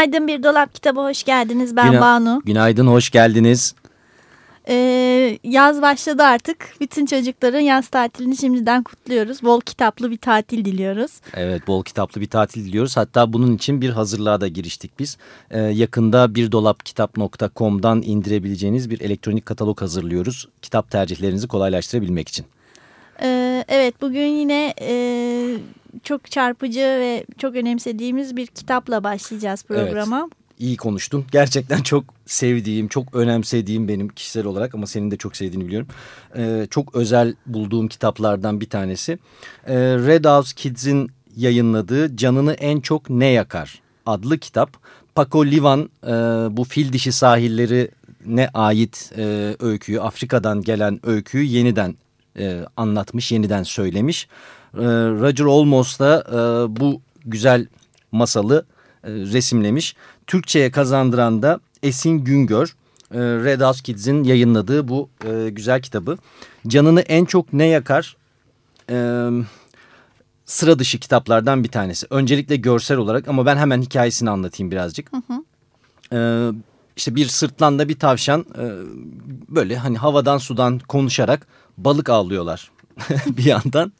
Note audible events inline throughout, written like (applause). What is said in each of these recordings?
Günaydın Bir Dolap Kitabı hoş geldiniz. Ben Güna- Banu. Günaydın, hoş geldiniz. Ee, yaz başladı artık. Bütün çocukların yaz tatilini şimdiden kutluyoruz. Bol kitaplı bir tatil diliyoruz. Evet, bol kitaplı bir tatil diliyoruz. Hatta bunun için bir hazırlığa da giriştik biz. Ee, yakında birdolapkitap.com'dan indirebileceğiniz bir elektronik katalog hazırlıyoruz. Kitap tercihlerinizi kolaylaştırabilmek için. Ee, evet bugün yine e, çok çarpıcı ve çok önemsediğimiz bir kitapla başlayacağız programa. İyi konuştun. Gerçekten çok sevdiğim, çok önemsediğim benim kişisel olarak ama senin de çok sevdiğini biliyorum. Ee, çok özel bulduğum kitaplardan bir tanesi. Ee, Red House Kids'in yayınladığı Canını En Çok Ne Yakar adlı kitap. Paco Livan e, bu fil dişi sahilleri ne ait e, öyküyü, Afrika'dan gelen öyküyü yeniden e, anlatmış, yeniden söylemiş. E, Roger Olmos da e, bu güzel masalı e, resimlemiş. Türkçe'ye kazandıran da Esin Güngör. E, Red House Kids'in yayınladığı bu e, güzel kitabı. Canını en çok ne yakar? E, sıra dışı kitaplardan bir tanesi. Öncelikle görsel olarak ama ben hemen hikayesini anlatayım birazcık. Hı hı. İşte bir sırtlanla bir tavşan e, böyle hani havadan sudan konuşarak balık avlıyorlar (laughs) bir yandan.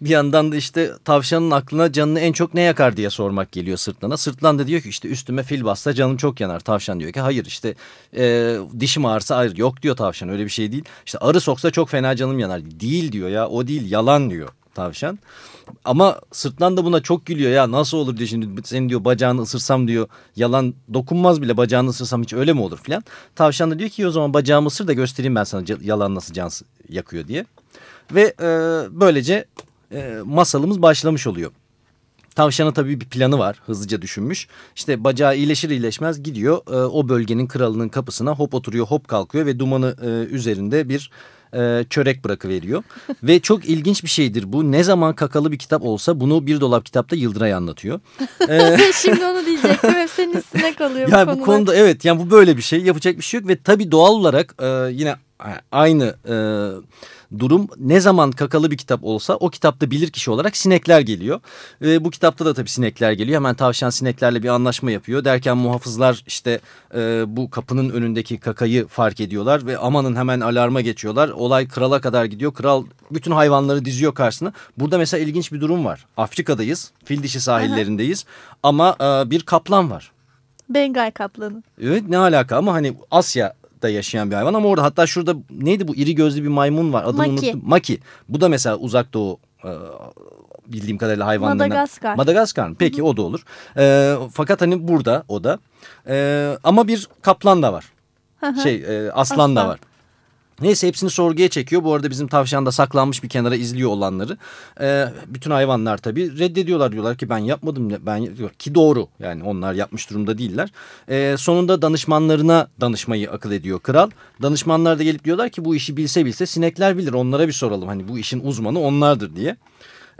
Bir yandan da işte tavşanın aklına canını en çok ne yakar diye sormak geliyor sırtlana. Sırtlan da diyor ki işte üstüme fil bassa canım çok yanar. Tavşan diyor ki hayır işte e, dişim ağrısa ayrı. Yok diyor tavşan öyle bir şey değil. İşte arı soksa çok fena canım yanar. Değil diyor ya o değil yalan diyor tavşan. Ama sırtlan da buna çok gülüyor ya nasıl olur diyor şimdi senin diyor bacağını ısırsam diyor yalan dokunmaz bile bacağını ısırsam hiç öyle mi olur filan. Tavşan da diyor ki o zaman bacağımı ısır da göstereyim ben sana yalan nasıl can yakıyor diye. Ve e, böylece e, masalımız başlamış oluyor. Tavşanın tabii bir planı var hızlıca düşünmüş. İşte bacağı iyileşir iyileşmez gidiyor e, o bölgenin kralının kapısına hop oturuyor hop kalkıyor ve dumanı e, üzerinde bir e, çörek bırakıveriyor. ve çok ilginç bir şeydir bu. Ne zaman kakalı bir kitap olsa bunu bir dolap kitapta Yıldıray anlatıyor. (laughs) Ee, Şimdi onu diyecektim. Hep senin üstüne kalıyor yani bu bu konuda. konuda evet yani bu böyle bir şey yapacak bir şey yok ve tabii doğal olarak e, yine aynı e, durum ne zaman kakalı bir kitap olsa o kitapta bilir kişi olarak sinekler geliyor. E, bu kitapta da tabii sinekler geliyor. Hemen tavşan sineklerle bir anlaşma yapıyor. Derken muhafızlar işte e, bu kapının önündeki kakayı fark ediyorlar ve amanın hemen alarma geçiyorlar. Olay krala kadar gidiyor. Kral bütün hayvanları diziyor karşısına. Burada mesela ilginç bir durum var. Afrika'dayız. Fil dişi sahillerindeyiz. Ama e, bir kaplan var. Bengal kaplanı. Evet ne alaka ama hani Asya'da yaşayan bir hayvan ama orada hatta şurada neydi bu iri gözlü bir maymun var adını Maki. unuttum. Maki. Bu da mesela uzak doğu e, bildiğim kadarıyla hayvanlarından. Madagaskar. Madagaskar mı? Peki o da olur. E, fakat hani burada o da. E, ama bir kaplan da var. şey e, aslan, da Aslan. var. Neyse hepsini sorguya çekiyor. Bu arada bizim tavşan da saklanmış bir kenara izliyor olanları. Ee, bütün hayvanlar tabii reddediyorlar diyorlar ki ben yapmadım. Ben diyor ki doğru yani onlar yapmış durumda değiller. Ee, sonunda danışmanlarına danışmayı akıl ediyor kral. Danışmanlar da gelip diyorlar ki bu işi bilse bilse sinekler bilir onlara bir soralım. Hani bu işin uzmanı onlardır diye.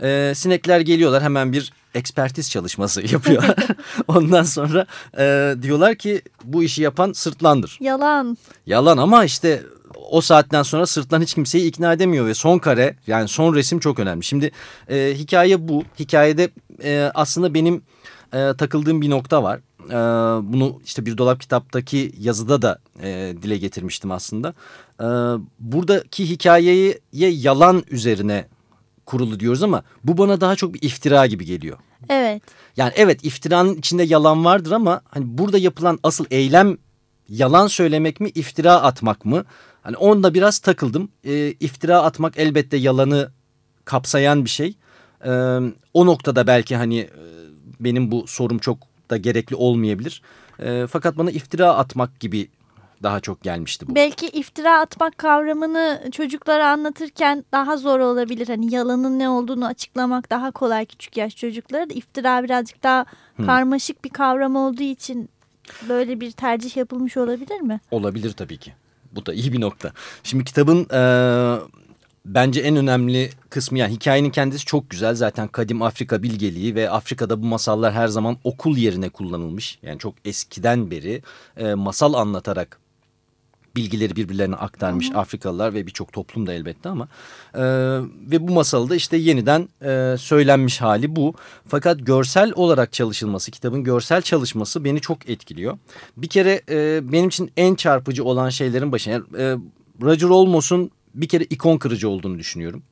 Ee, sinekler geliyorlar hemen bir ekspertiz çalışması (laughs) yapıyorlar. (laughs) Ondan sonra e, diyorlar ki bu işi yapan sırtlandır. Yalan. Yalan ama işte o saatten sonra sırtlan hiç kimseyi ikna edemiyor ve son kare yani son resim çok önemli. Şimdi e, hikaye bu. Hikayede e, aslında benim e, takıldığım bir nokta var. E, bunu işte bir dolap kitaptaki yazıda da e, dile getirmiştim aslında. E, buradaki hikayeye yalan üzerine kurulu diyoruz ama bu bana daha çok bir iftira gibi geliyor. Evet. Yani evet iftiranın içinde yalan vardır ama hani burada yapılan asıl eylem yalan söylemek mi iftira atmak mı? Hani onda biraz takıldım. E, iftira atmak elbette yalanı kapsayan bir şey. E, o noktada belki hani e, benim bu sorum çok da gerekli olmayabilir. E, fakat bana iftira atmak gibi daha çok gelmişti bu. Belki iftira atmak kavramını çocuklara anlatırken daha zor olabilir. Hani yalanın ne olduğunu açıklamak daha kolay küçük yaş çocuklara da iftira birazcık daha Hı. karmaşık bir kavram olduğu için böyle bir tercih yapılmış olabilir mi? Olabilir tabii ki. Bu da iyi bir nokta. Şimdi kitabın e, bence en önemli kısmı yani hikayenin kendisi çok güzel. Zaten kadim Afrika bilgeliği ve Afrika'da bu masallar her zaman okul yerine kullanılmış. Yani çok eskiden beri e, masal anlatarak bilgileri birbirlerine aktarmış Afrikalılar ve birçok toplum da elbette ama e, ve bu masalda işte yeniden e, söylenmiş hali bu. Fakat görsel olarak çalışılması, kitabın görsel çalışması beni çok etkiliyor. Bir kere e, benim için en çarpıcı olan şeylerin başına yani, e, Roger Olmos'un bir kere ikon kırıcı olduğunu düşünüyorum.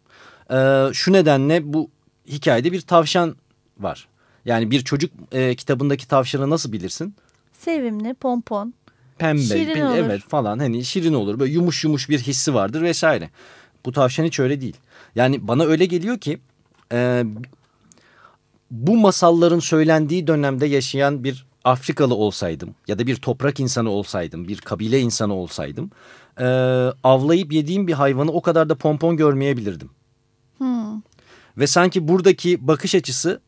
E, şu nedenle bu hikayede bir tavşan var. Yani bir çocuk e, kitabındaki tavşanı nasıl bilirsin? Sevimli, pompon. Pembe, Şirin pe- olur. evet falan hani şirin olur. Böyle yumuş yumuş bir hissi vardır vesaire. Bu tavşan hiç öyle değil. Yani bana öyle geliyor ki e, bu masalların söylendiği dönemde yaşayan bir Afrikalı olsaydım ya da bir toprak insanı olsaydım, bir kabile insanı olsaydım e, avlayıp yediğim bir hayvanı o kadar da pompon görmeyebilirdim. Hmm. Ve sanki buradaki bakış açısı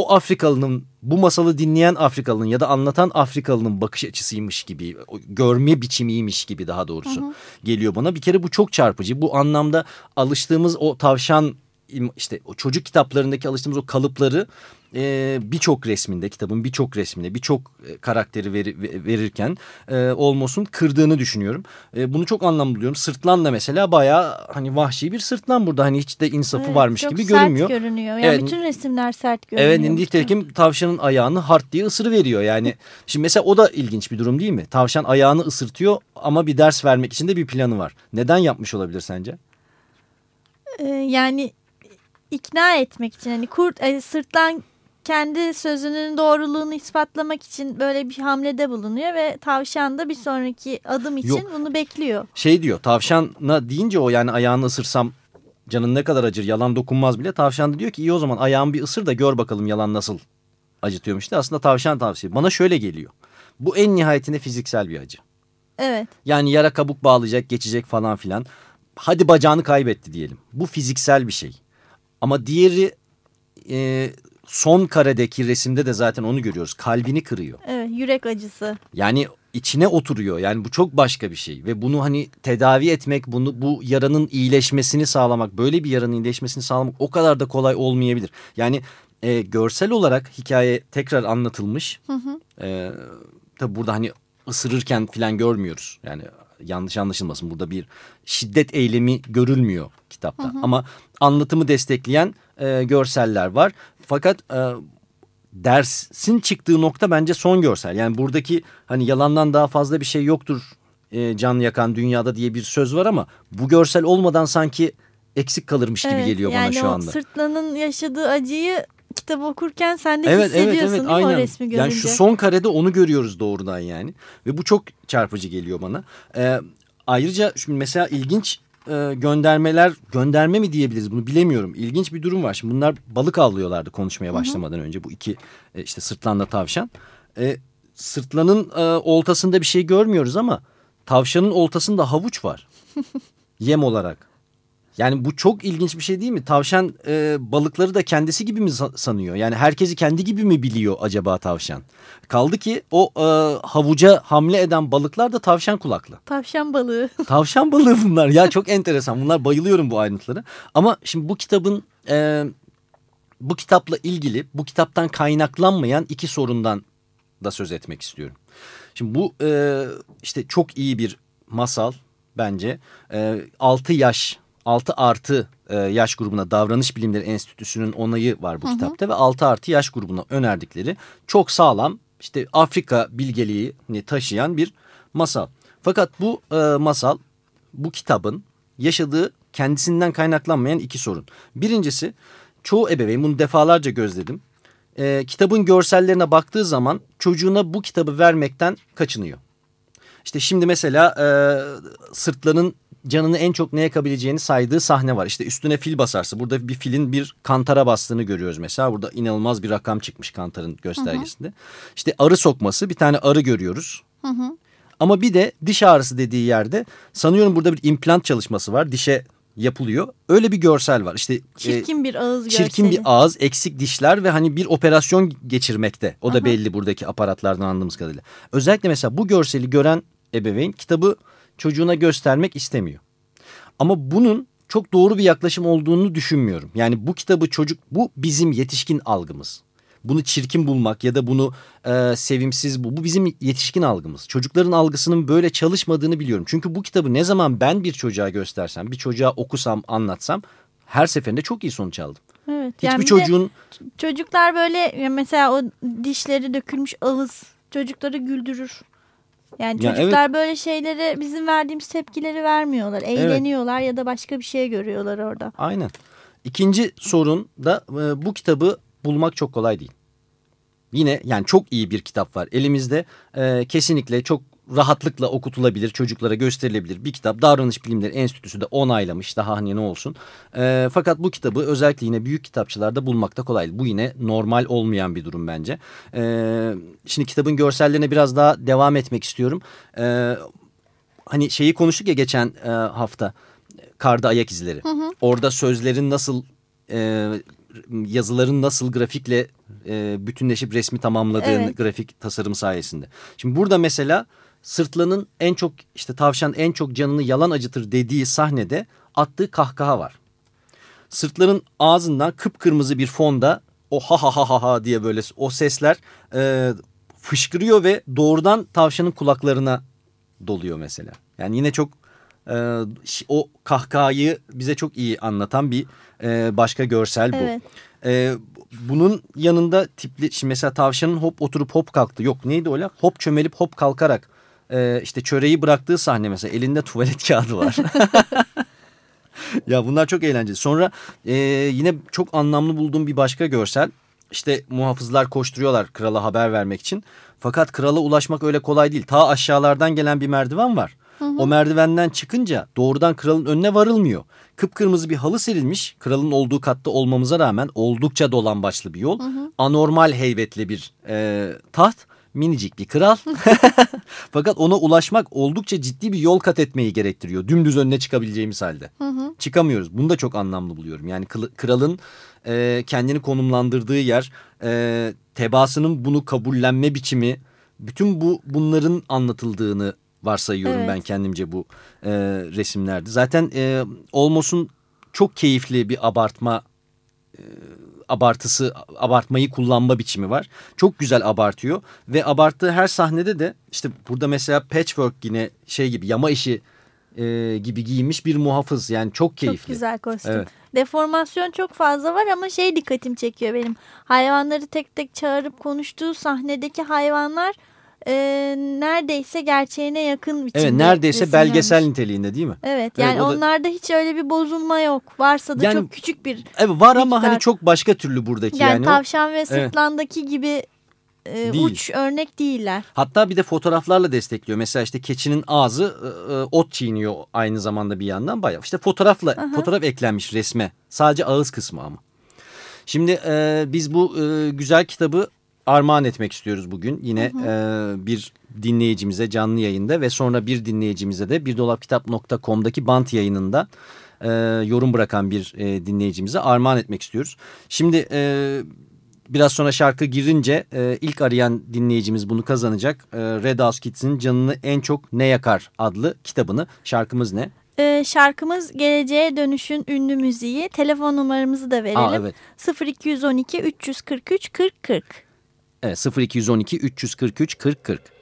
o Afrikalının bu masalı dinleyen Afrikalının ya da anlatan Afrikalının bakış açısıymış gibi görme biçimiymiş gibi daha doğrusu geliyor bana. Bir kere bu çok çarpıcı bu anlamda alıştığımız o tavşan işte o çocuk kitaplarındaki alıştığımız o kalıpları e, birçok resminde kitabın birçok resminde birçok e, karakteri veri- ve- verirken e, Olmos'un kırdığını düşünüyorum. E, bunu çok anlamlı buluyorum. Sırtlan da mesela bayağı hani vahşi bir sırtlan burada hani hiç de insafı Evet, varmış çok gibi sert görünmüyor. görünüyor. Yani Evet. bütün resimler sert görünüyor. Evet nitekim tavşanın ayağını hart diye ısırı veriyor yani. Şimdi mesela o da ilginç bir durum değil mi? Tavşan ayağını ısırtıyor ama bir ders vermek için de bir planı var. Neden yapmış olabilir sence? Ee, yani ikna etmek için hani kurt e, sırtlan kendi sözünün doğruluğunu ispatlamak için böyle bir hamlede bulunuyor ve tavşan da bir sonraki adım için Yok. bunu bekliyor. Şey diyor tavşana deyince o yani ayağını ısırsam canın ne kadar acır yalan dokunmaz bile. Tavşan da diyor ki iyi o zaman ayağımı bir ısır da gör bakalım yalan nasıl acıtıyormuş. De aslında tavşan tavsiye. Bana şöyle geliyor. Bu en nihayetinde fiziksel bir acı. Evet. Yani yara kabuk bağlayacak, geçecek falan filan. Hadi bacağını kaybetti diyelim. Bu fiziksel bir şey. Ama diğeri e, son karedeki resimde de zaten onu görüyoruz. Kalbini kırıyor. Evet yürek acısı. Yani içine oturuyor. Yani bu çok başka bir şey. Ve bunu hani tedavi etmek, bunu bu yaranın iyileşmesini sağlamak, böyle bir yaranın iyileşmesini sağlamak o kadar da kolay olmayabilir. Yani e, görsel olarak hikaye tekrar anlatılmış. Hı hı. Ee, tabi burada hani ısırırken falan görmüyoruz. Yani yanlış anlaşılmasın burada bir şiddet eylemi görülmüyor kitapta. Ama anlatımı destekleyen e, görseller var. Fakat e, dersin çıktığı nokta bence son görsel. Yani buradaki hani yalandan daha fazla bir şey yoktur e, can yakan dünyada diye bir söz var ama bu görsel olmadan sanki eksik kalırmış gibi Evet, geliyor yani bana şu anda. sırtlanın yaşadığı acıyı kitabı okurken sen de Evet evet hissediyorsun evet değil mi o aynen. resmi görünce? Yani şu son karede onu görüyoruz doğrudan yani. Ve bu çok çarpıcı geliyor bana. Ee, ayrıca şimdi mesela ilginç e, göndermeler gönderme mi diyebiliriz bunu bilemiyorum. İlginç bir durum var. Şimdi bunlar balık avlıyorlardı konuşmaya başlamadan önce. Bu iki e, işte sırtlanla tavşan. E, sırtlanın e, oltasında bir şey görmüyoruz ama tavşanın oltasında havuç var. (laughs) Yem olarak. Yani bu çok ilginç bir şey değil mi? Tavşan e, balıkları da kendisi gibi mi sa- sanıyor? Yani herkesi kendi gibi mi biliyor acaba tavşan? Kaldı ki o e, havuca hamle eden balıklar da tavşan kulaklı. Tavşan balığı. (laughs) Tavşan balığı bunlar. Ya çok enteresan. Bunlar bayılıyorum bu ayrıntılara. Ama şimdi bu kitabın e, bu kitapla ilgili bu kitaptan kaynaklanmayan iki sorundan da söz etmek istiyorum. Şimdi bu e, işte çok iyi bir masal bence. E, 6 yaş 6 artı e, yaş grubuna Davranış Bilimleri Enstitüsü'nün onayı var bu kitapta ve 6 artı yaş grubuna önerdikleri çok sağlam işte Afrika bilgeliğini taşıyan bir masal. Fakat bu e, masal bu kitabın yaşadığı kendisinden kaynaklanmayan iki sorun. Birincisi çoğu ebeveyn bunu defalarca gözledim. E, kitabın görsellerine baktığı zaman çocuğuna bu kitabı vermekten kaçınıyor. İşte şimdi mesela e, sırtların canını en çok neye yakabileceğini saydığı sahne var. İşte üstüne fil basarsa burada bir filin bir kantara bastığını görüyoruz mesela. Burada inanılmaz bir rakam çıkmış kantarın göstergesinde. İşte arı sokması bir tane arı görüyoruz. Hı hı. Ama bir de diş ağrısı dediği yerde sanıyorum burada bir implant çalışması var. Dişe yapılıyor. Öyle bir görsel var. İşte çirkin e, bir ağız çirkin görseli. Bir ağız, eksik dişler ve hani bir operasyon geçirmekte. O da Aha. belli buradaki aparatlardan anladığımız kadarıyla. Özellikle mesela bu görseli gören ebeveyn kitabı çocuğuna göstermek istemiyor. Ama bunun çok doğru bir yaklaşım olduğunu düşünmüyorum. Yani bu kitabı çocuk bu bizim yetişkin algımız. Bunu çirkin bulmak ya da bunu e, sevimsiz bu. Bu bizim yetişkin algımız. Çocukların algısının böyle çalışmadığını biliyorum. Çünkü bu kitabı ne zaman ben bir çocuğa göstersem, bir çocuğa okusam, anlatsam her seferinde çok iyi sonuç aldım. Evet. Hiçbir yani çocuğun... Çocuklar böyle mesela o dişleri dökülmüş ağız çocukları güldürür. Yani çocuklar ya evet. böyle şeylere bizim verdiğimiz tepkileri vermiyorlar. Eğleniyorlar evet. ya da başka bir şey görüyorlar orada. Aynen. İkinci sorun da e, bu kitabı bulmak çok kolay değil. Yine yani çok iyi bir kitap var elimizde. E, kesinlikle çok rahatlıkla okutulabilir, çocuklara gösterilebilir bir kitap. Davranış Bilimleri Enstitüsü de onaylamış daha hani ne olsun. E, fakat bu kitabı özellikle yine büyük kitapçılarda bulmakta kolay. Bu yine normal olmayan bir durum bence. E, şimdi kitabın görsellerine biraz daha devam etmek istiyorum. E, hani şeyi konuştuk ya geçen e, hafta karda ayak izleri. Hı hı. Orada sözlerin nasıl e, yazıların nasıl grafikle e, bütünleşip resmi tamamladığını evet. grafik tasarım sayesinde. Şimdi burada mesela Sırtlan'ın en çok işte tavşan en çok canını yalan acıtır dediği sahnede attığı kahkaha var. Sırtların ağzından kıpkırmızı bir fonda o ha ha ha ha ha diye böyle o sesler e, fışkırıyor ve doğrudan tavşanın kulaklarına doluyor mesela. Yani yine çok e, o kahkahayı bize çok iyi anlatan bir e, başka görsel bu. Evet. E, bunun yanında tipli şimdi mesela tavşanın hop oturup hop kalktı. Yok neydi öyle? Hop çömelip hop kalkarak e, işte çöreği bıraktığı sahne mesela elinde tuvalet (laughs) kağıdı var. (laughs) ya bunlar çok eğlenceli. Sonra e, yine çok anlamlı bulduğum bir başka görsel. İşte muhafızlar koşturuyorlar krala haber vermek için. Fakat krala ulaşmak öyle kolay değil. Ta aşağılardan gelen bir merdiven var. Hı hı. O merdivenden çıkınca doğrudan kralın önüne varılmıyor. Kıpkırmızı bir halı serilmiş. Kralın olduğu katta olmamıza rağmen oldukça dolan başlı bir yol. Hı hı. Anormal heybetli bir e, taht. Minicik bir kral. (laughs) Fakat ona ulaşmak oldukça ciddi bir yol kat etmeyi gerektiriyor. Dümdüz önüne çıkabileceğimiz halde. Hı hı. Çıkamıyoruz. Bunu da çok anlamlı buluyorum. Yani kralın e, kendini konumlandırdığı yer, e, tebaasının bunu kabullenme biçimi, bütün bu bunların anlatıldığını varsayıyorum evet. ben kendimce bu e, resimlerde. Zaten e, Olmos'un çok keyifli bir abartma e, abartısı abartmayı kullanma biçimi var. Çok güzel abartıyor ve abarttığı her sahnede de işte burada mesela patchwork yine şey gibi yama işi e, gibi giyinmiş bir muhafız yani çok keyifli. Çok güzel kostüm. Evet. Deformasyon çok fazla var ama şey dikkatim çekiyor benim. Hayvanları tek tek çağırıp konuştuğu sahnedeki hayvanlar e, neredeyse gerçeğine yakın biçimde Evet neredeyse belgesel niteliğinde değil mi? Evet yani evet, onlarda da... hiç öyle bir bozulma yok. Varsa da yani, çok küçük bir Evet var miktar. ama hani çok başka türlü buradaki yani. Yani tavşan ve sırtlandaki evet. gibi e, uç örnek değiller. Hatta bir de fotoğraflarla destekliyor. Mesela işte keçinin ağzı e, e, ot çiğniyor aynı zamanda bir yandan bayağı. İşte fotoğrafla Aha. fotoğraf eklenmiş resme. Sadece ağız kısmı ama. Şimdi e, biz bu e, güzel kitabı armağan etmek istiyoruz bugün. Yine hı hı. E, bir dinleyicimize canlı yayında ve sonra bir dinleyicimize de birdolapkitap.com'daki bant yayınında e, yorum bırakan bir e, dinleyicimize armağan etmek istiyoruz. Şimdi e, biraz sonra şarkı girince e, ilk arayan dinleyicimiz bunu kazanacak. E, Red House Kids'in Canını En Çok Ne Yakar adlı kitabını. Şarkımız ne? Ee, şarkımız Geleceğe Dönüş'ün ünlü müziği. Telefon numaramızı da verelim. Aa, evet. 0212 343 40 40. Evet 0212 343 40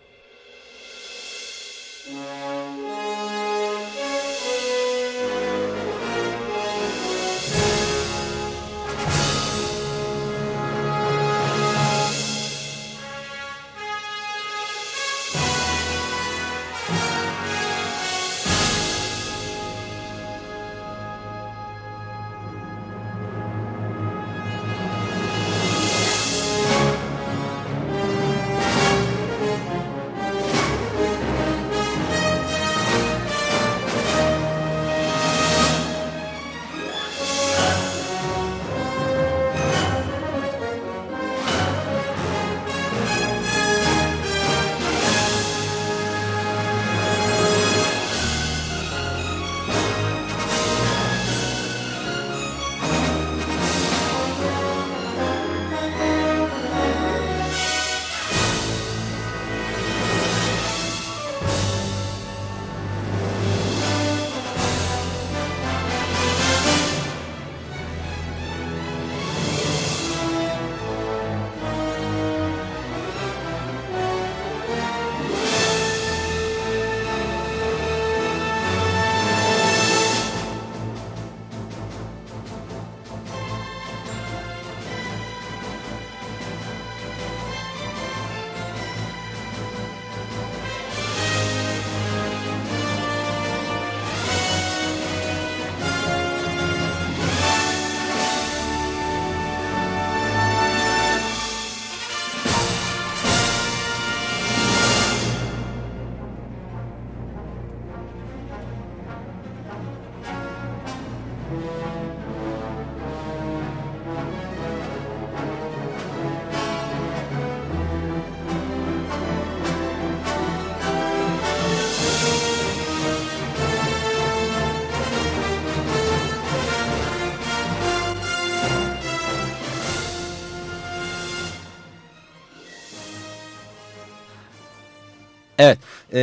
Evet, e,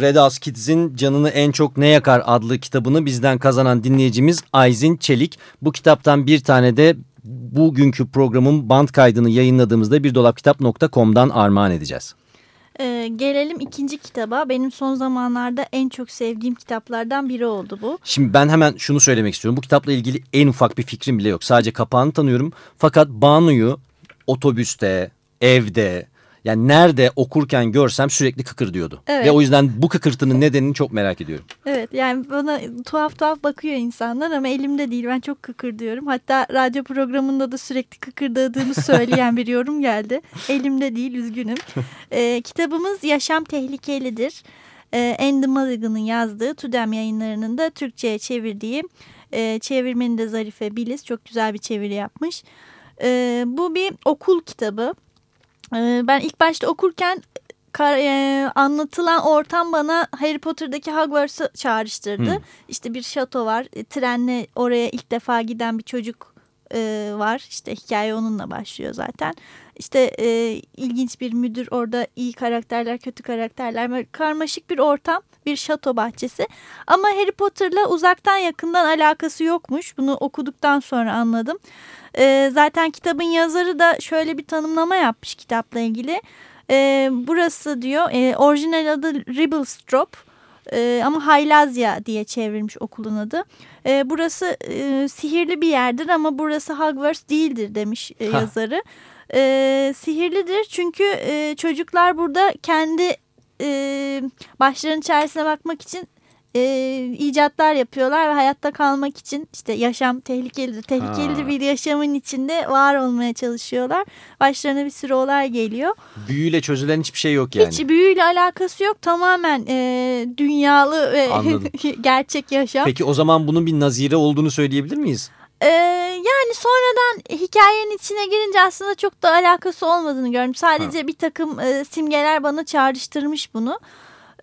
Red House Kids'in Canını En Çok Ne Yakar adlı kitabını bizden kazanan dinleyicimiz Ayzin Çelik. Bu kitaptan bir tane de bugünkü programın band kaydını yayınladığımızda birdolapkitap.com'dan armağan edeceğiz. Ee, gelelim ikinci kitaba. Benim son zamanlarda en çok sevdiğim kitaplardan biri oldu bu. Şimdi ben hemen şunu söylemek istiyorum. Bu kitapla ilgili en ufak bir fikrim bile yok. Sadece kapağını tanıyorum. Fakat Banu'yu otobüste, evde yani nerede okurken görsem sürekli kıkır diyordu. Evet. Ve o yüzden bu kıkırtının nedenini çok merak ediyorum. Evet yani bana tuhaf tuhaf bakıyor insanlar ama elimde değil. Ben çok kıkır diyorum. Hatta radyo programında da sürekli kıkırdadığımı söyleyen bir yorum geldi. Elimde değil üzgünüm. Ee, kitabımız Yaşam Tehlikelidir. Ee, Andy Mulligan'ın yazdığı Tudem yayınlarının da Türkçe'ye çevirdiği e, çevirmeni de Zarife Biliz çok güzel bir çeviri yapmış. Ee, bu bir okul kitabı. Ee, ben ilk başta okurken e, anlatılan ortam bana Harry Potter'daki Hogwarts'ı çağrıştırdı. Hmm. İşte bir şato var. E, trenle oraya ilk defa giden bir çocuk e, var. İşte hikaye onunla başlıyor zaten. İşte e, ilginç bir müdür orada iyi karakterler, kötü karakterler. Böyle karmaşık bir ortam, bir şato bahçesi. Ama Harry Potter'la uzaktan yakından alakası yokmuş. Bunu okuduktan sonra anladım. E, zaten kitabın yazarı da şöyle bir tanımlama yapmış kitapla ilgili. E, burası diyor e, orijinal adı Ribblestrop e, ama Haylazya diye çevrilmiş okulun adı. E, burası e, sihirli bir yerdir ama burası Hogwarts değildir demiş e, Ha. E, sihirlidir çünkü e, çocuklar burada kendi e, başlarının içerisine bakmak için e, icatlar yapıyorlar ve hayatta kalmak için işte yaşam tehlikelidir. Tehlikeli Ha. bir yaşamın içinde var olmaya çalışıyorlar. Başlarına bir sürü olay geliyor. Büyüyle çözülen hiçbir şey yok yani. Hiç büyüyle alakası yok. Tamamen e, dünyalı ve (laughs) gerçek yaşam. Peki o zaman bunun bir nazire olduğunu söyleyebilir miyiz? E, yani sonradan hikayenin içine girince aslında çok da alakası olmadığını gördüm. Sadece bir takım e, simgeler bana çağrıştırmış bunu.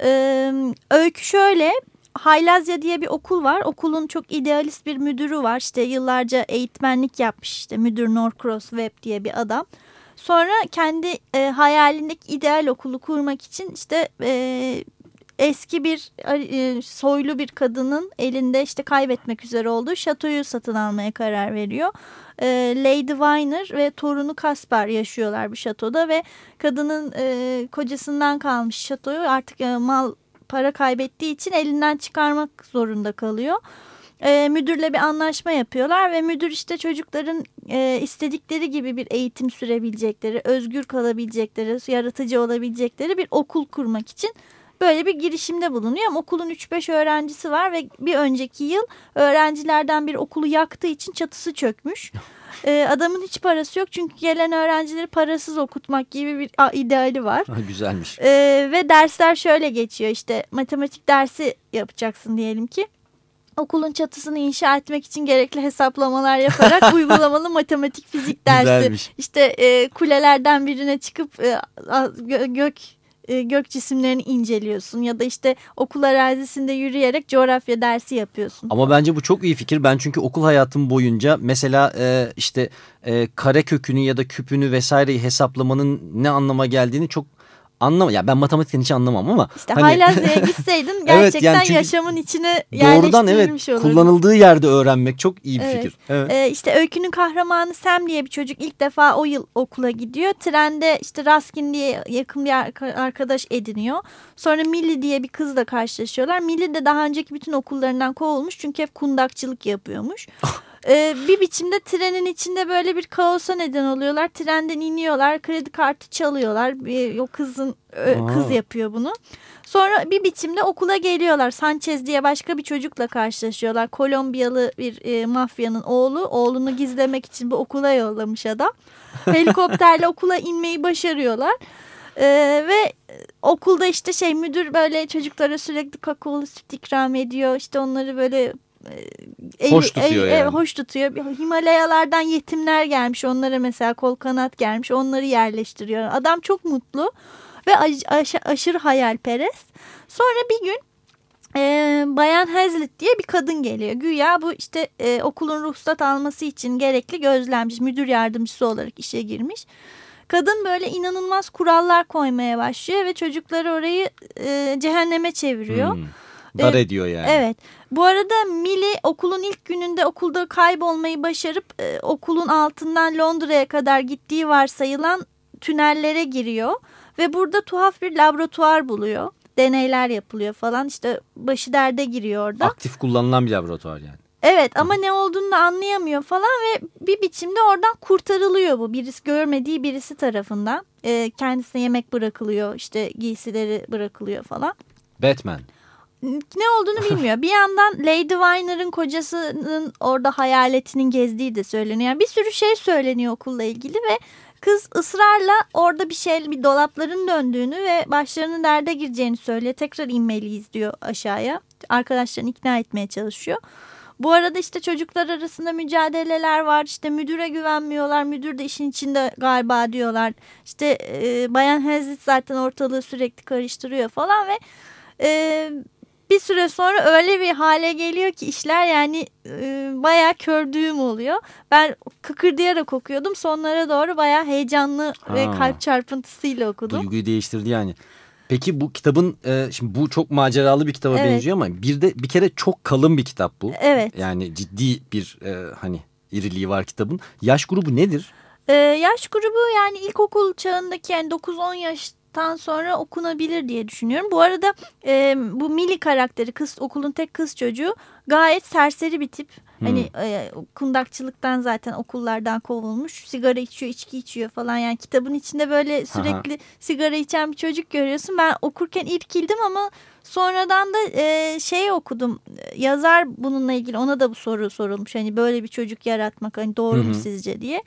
E, öykü şöyle. Haylazya diye bir okul var. Okulun çok idealist bir müdürü var. İşte yıllarca eğitmenlik yapmış işte müdür Norcross Webb diye bir adam. Sonra kendi e, hayalindeki ideal okulu kurmak için işte e, eski bir e, soylu bir kadının elinde işte kaybetmek üzere olduğu şatoyu satın almaya karar veriyor. E, Lady Weiner ve torunu Kaspar yaşıyorlar bu şatoda ve kadının e, kocasından kalmış şatoyu artık mal para kaybettiği için elinden çıkarmak zorunda kalıyor. E, müdürle bir anlaşma yapıyorlar ve müdür işte çocukların e, istedikleri gibi bir eğitim sürebilecekleri, özgür kalabilecekleri, yaratıcı olabilecekleri bir okul kurmak için böyle bir girişimde bulunuyor. Ama okulun 3-5 öğrencisi var ve bir önceki yıl öğrencilerden bir okulu yaktığı için çatısı çökmüş. (laughs) E, adamın hiç parası yok çünkü gelen öğrencileri parasız okutmak gibi bir a, ideali var. Güzelmiş. Ee, ve dersler şöyle geçiyor işte matematik dersi yapacaksın diyelim ki. Okulun çatısını inşa etmek için gerekli hesaplamalar yaparak (laughs) uygulamalı matematik fizik dersi. Güzelmiş. İşte e, kulelerden birine çıkıp e, gök e, gök cisimlerini inceliyorsun ya da işte okul arazisinde yürüyerek coğrafya dersi yapıyorsun. Ama bence bu çok iyi fikir. Ben çünkü okul hayatım boyunca mesela e, işte e, kare kökünü ya da küpünü vesaireyi hesaplamanın ne anlama geldiğini çok anlamam. Ya ben matematikten hiç anlamam ama. İşte hani- Haylazya'ya (laughs) gitseydin Evet, gerçekten yani çünkü yaşamın içine Doğrudan evet olurdun. kullanıldığı yerde öğrenmek çok iyi bir Evet. fikir. Evet. Ee, işte öykünün kahramanı Sam diye bir çocuk ilk defa o yıl okula gidiyor. Trende işte Raskin diye yakın bir arka- arkadaş ediniyor. Sonra Millie diye bir kızla karşılaşıyorlar. Millie de daha önceki bütün okullarından kovulmuş çünkü hep kundakçılık yapıyormuş. (laughs) Ee, bir biçimde trenin içinde böyle bir kaosa neden oluyorlar. Trenden iniyorlar, kredi kartı çalıyorlar. Bir, o kızın ö- Aa. kız yapıyor bunu. Sonra bir biçimde okula geliyorlar. Sanchez diye başka bir çocukla karşılaşıyorlar. Kolombiyalı bir e, mafyanın oğlu. Oğlunu gizlemek için bu okula yollamış adam. (laughs) Helikopterle okula inmeyi başarıyorlar. E, ve okulda işte şey müdür böyle çocuklara sürekli kakaolu süt ikram ediyor. İşte onları böyle Hoş tutuyor e, yani. hoş tutuyor. Himalayalardan yetimler gelmiş. Onlara mesela kol kanat gelmiş. Onları yerleştiriyor. Adam çok mutlu ve aş- aş- aşırı hayalperest. Sonra bir gün e, Bayan Hazlitt diye bir kadın geliyor. Güya bu işte e, okulun ruhsat alması için gerekli gözlemci, müdür yardımcısı olarak işe girmiş. Kadın böyle inanılmaz kurallar koymaya başlıyor ve çocukları orayı e, cehenneme çeviriyor. Hmm. Dar E, ediyor yani. Evet. Bu arada Millie okulun ilk gününde okulda kaybolmayı başarıp e, okulun altından Londra'ya kadar gittiği varsayılan tünellere giriyor. Ve burada tuhaf bir laboratuvar buluyor. Deneyler yapılıyor falan. İşte başı derde giriyor orada. Aktif kullanılan bir laboratuvar yani. Evet ama ne olduğunu da anlayamıyor falan ve bir biçimde oradan kurtarılıyor bu. Birisi görmediği birisi tarafından. E, kendisine yemek bırakılıyor işte giysileri bırakılıyor falan Batman. Ne olduğunu (laughs) bilmiyor. Bir yandan Lady Weiner'ın kocasının orada hayaletinin gezdiği de söyleniyor. Yani bir sürü şey söyleniyor okulla ilgili ve kız ısrarla orada bir şey bir dolapların döndüğünü ve başlarının derde gireceğini söylüyor. Tekrar inmeliyiz diyor aşağıya. Arkadaşlarını ikna etmeye çalışıyor. Bu arada işte çocuklar arasında mücadeleler var. İşte müdüre güvenmiyorlar. Müdür de işin içinde galiba diyorlar. İşte e, Bayan Hazlitt zaten ortalığı sürekli karıştırıyor falan ve e, bir süre sonra öyle bir hale geliyor ki işler yani e, bayağı kördüğüm oluyor. Ben kıkırdayarak okuyordum. Sonlara doğru bayağı heyecanlı ve Ha. kalp çarpıntısıyla okudum. Duyguyu değiştirdi yani. Peki bu kitabın e, şimdi bu çok maceralı bir kitaba Evet. benziyor ama bir de bir kere çok kalın bir kitap bu. Evet. Yani ciddi bir e, hani iriliği var kitabın. Yaş grubu nedir? Ee, yaş grubu yani ilkokul çağındaki yani 9-10 yaştan sonra okunabilir diye düşünüyorum. Bu arada e, bu Millie karakteri kız okulun tek kız çocuğu gayet serseri bir tip. Hani e, kundakçılıktan zaten okullardan kovulmuş. Sigara içiyor, içki içiyor falan. Yani kitabın içinde böyle sürekli sigara içen bir çocuk görüyorsun. Ben okurken irkildim ama sonradan da e, şey okudum. Yazar bununla ilgili ona da bu soru sorulmuş. Hani böyle bir çocuk yaratmak hani doğru mu sizce diye.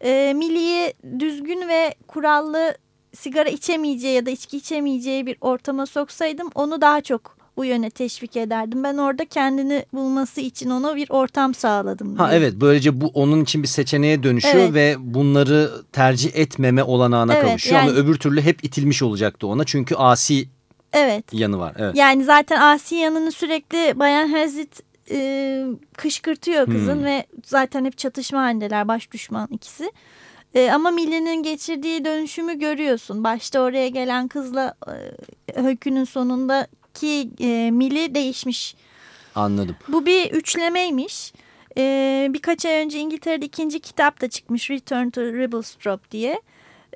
E, Millie'yi düzgün ve kurallı sigara içemeyeceği ya da içki içemeyeceği bir ortama soksaydım onu daha çok bu yöne teşvik ederdim. Ben orada kendini bulması için ona bir ortam sağladım. Ha diye. evet böylece bu onun için bir seçeneğe dönüşüyor Evet. ve bunları tercih etmeme olanağına Evet, kavuşuyor. Ama yani- öbür türlü hep itilmiş olacaktı ona çünkü asi Evet. yanı var. Evet. Yani zaten Asi yanını sürekli Bayan Hazlitt e, kışkırtıyor kızın Hmm. ve zaten hep çatışma halindeler baş düşman ikisi. E, ama Millie'nin geçirdiği dönüşümü görüyorsun. Başta oraya gelen kızla e, öykünün sonundaki e, Millie değişmiş. Anladım. Bu bir üçlemeymiş. E, birkaç ay önce İngiltere'de ikinci kitap da çıkmış Return to Rebelstrop diye.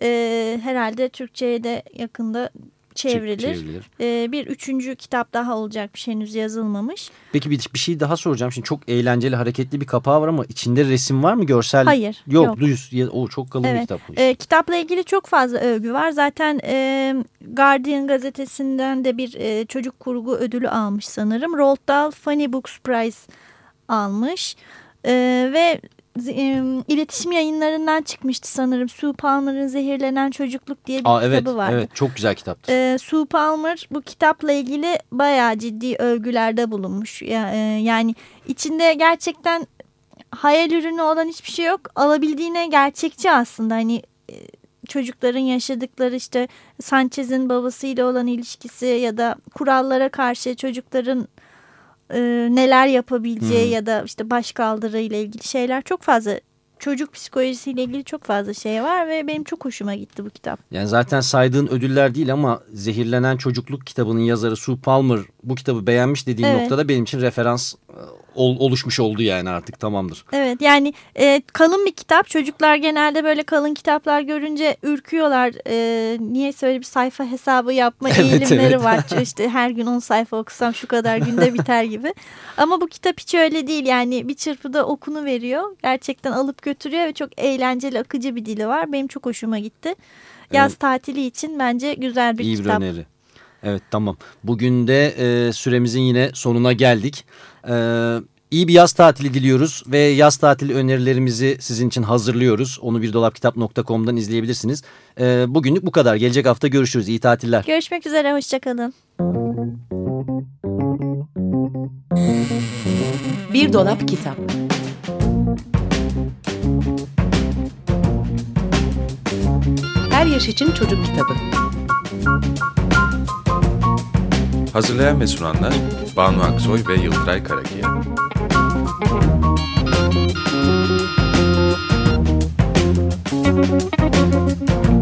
E, herhalde Türkçe'ye de yakında çevrilir. Çevrilir. Ee, bir üçüncü kitap daha olacakmış henüz yazılmamış. Peki bir, bir şey daha soracağım. Şimdi çok eğlenceli hareketli bir kapağı var ama içinde resim var mı görsel? Hayır, Yok, yok. O çok kalın bir Evet. kitap. bu. Ee, kitapla ilgili çok fazla övgü var. Zaten e, Guardian gazetesinden de bir e, çocuk kurgu ödülü almış sanırım. Roald Dahl Funny Books Prize almış. Ee, ve e, iletişim yayınlarından çıkmıştı sanırım. Sue Palmer'ın Zehirlenen Çocukluk diye bir Aa, evet, kitabı vardı. evet çok güzel kitaptır. Ee, Sue Palmer bu kitapla ilgili bayağı ciddi övgülerde bulunmuş. E, Yani içinde gerçekten hayal ürünü olan hiçbir şey yok. Alabildiğine gerçekçi aslında. Hani e, çocukların yaşadıkları işte Sanchez'in babasıyla olan ilişkisi ya da kurallara karşı çocukların e, neler yapabileceği Hmm. ya da işte başkaldırı ile ilgili şeyler çok fazla çocuk psikolojisiyle ilgili çok fazla şey var ve benim çok hoşuma gitti bu kitap. Yani zaten saydığın ödüller değil ama Zehirlenen Çocukluk kitabının yazarı Sue Palmer bu kitabı beğenmiş dediğin Evet. noktada benim için referans ol- oluşmuş oldu yani artık tamamdır. Evet yani e, kalın bir kitap. Çocuklar genelde böyle kalın kitaplar görünce ürküyorlar. E, niye öyle bir sayfa hesabı yapma (laughs) Evet, eğilimleri evet. var. (laughs) İşte her gün 10 sayfa okusam şu kadar günde biter gibi. Ama bu kitap hiç öyle değil. Yani bir çırpıda okunu veriyor. Gerçekten alıp götürüyor ve çok eğlenceli akıcı bir dili var. Benim çok hoşuma gitti. Yaz Evet. tatili için bence güzel bir İyi bir kitap. öneri. Evet tamam. Bugün de e, süremizin yine sonuna geldik. E, iyi bir yaz tatili diliyoruz ve yaz tatili önerilerimizi sizin için hazırlıyoruz. Onu birdolapkitap.com'dan izleyebilirsiniz. E, bugünlük bu kadar. Gelecek hafta görüşürüz. İyi tatiller. Görüşmek üzere. Hoşçakalın. Bir dolap kitap. Her yaş için çocuk kitabı. Hazırlayan ve sunanlar Banu Aksoy ve Yıldıray Karakiya. Müzik